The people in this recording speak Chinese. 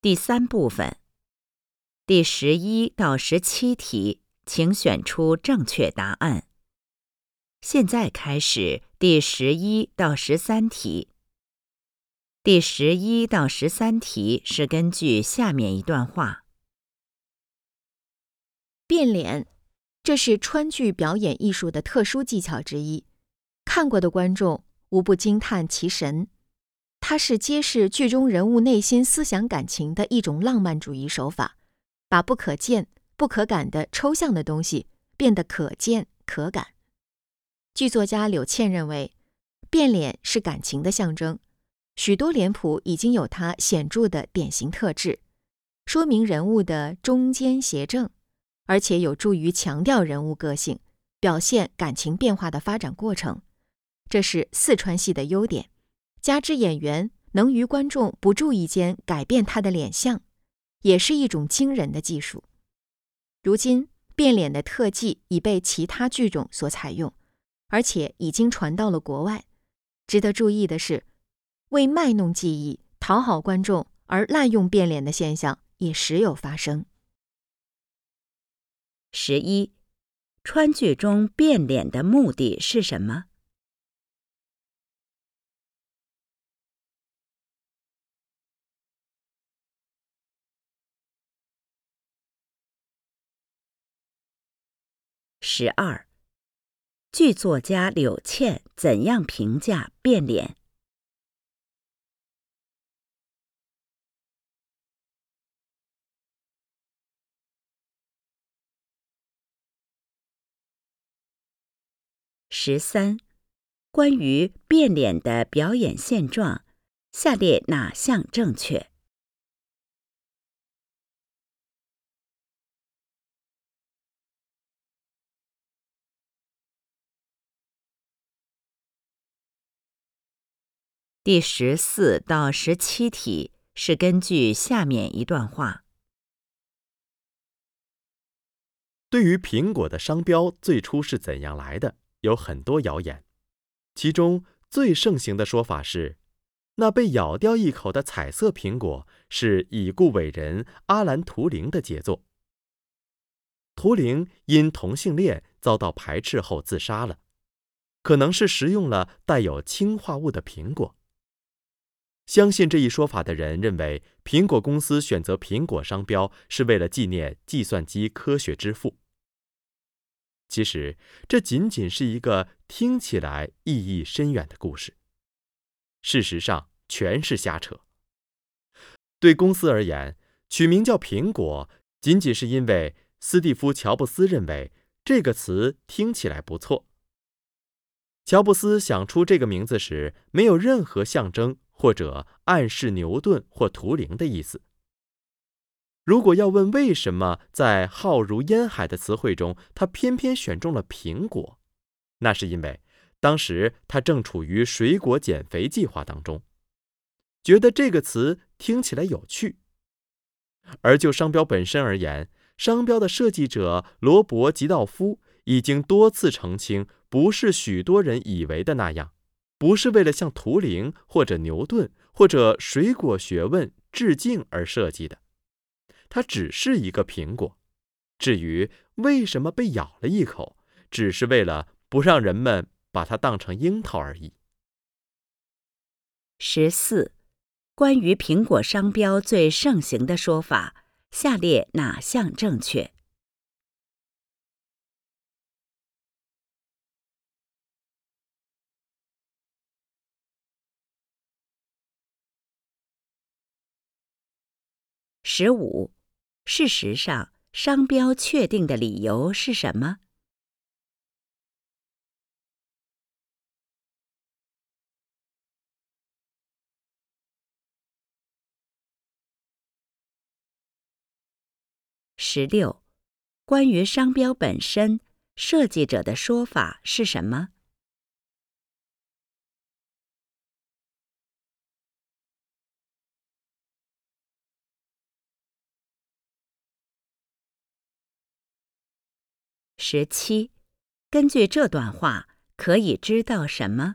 第三部分，第十一到十七题，请选出正确答案。现在开始第十一到十三题。第十一到十三题是根据下面一段话：变脸，这是川剧表演艺术的特殊技巧之一，看过的观众无不惊叹其神。它是揭示剧中人物内心思想感情的一种浪漫主义手法，把不可见、不可感的抽象的东西变得可见可感。剧作家柳倩认为，变脸是感情的象征，许多脸谱已经有它显著的典型特质，说明人物的中间邪正，而且有助于强调人物个性，表现感情变化的发展过程。这是四川戏的优点。加之演员能于观众不注意间改变他的脸相，也是一种惊人的技术。如今变脸的特技已被其他剧种所采用，而且已经传到了国外。值得注意的是，为卖弄技艺、讨好观众而滥用变脸的现象也时有发生。十一，川剧中变脸的目的是什么？十二，剧作家柳倩怎样评价变脸？十三，关于变脸的表演现状，下列哪项正确？第十四到十七题是根据下面一段话：对于苹果的商标最初是怎样来的，有很多谣言。其中最盛行的说法是，那被咬掉一口的彩色苹果是已故伟人阿兰·图灵的杰作。图灵因同性恋遭到排斥后自杀了，可能是食用了带有氰化物的苹果。相信这一说法的人认为，苹果公司选择苹果商标是为了纪念计算机科学之父。其实，这仅仅是一个听起来意义深远的故事，事实上全是瞎扯。对公司而言，取名叫苹果，仅仅是因为斯蒂夫·乔布斯认为这个词听起来不错。乔布斯想出这个名字时，没有任何象征。或者暗示牛顿或图灵的意思。如果要问为什么在浩如烟海的词汇中，他偏偏选中了苹果，那是因为当时他正处于水果减肥计划当中，觉得这个词听起来有趣。而就商标本身而言，商标的设计者罗伯·吉道夫已经多次澄清，不是许多人以为的那样。不是为了向图灵或者牛顿或者水果学问致敬而设计的，它只是一个苹果。至于为什么被咬了一口，只是为了不让人们把它当成樱桃而已。十四，关于苹果商标最盛行的说法，下列哪项正确？十五，事实上，商标确定的理由是什么？十六，关于商标本身，设计者的说法是什么？十七，根据这段话，可以知道什么？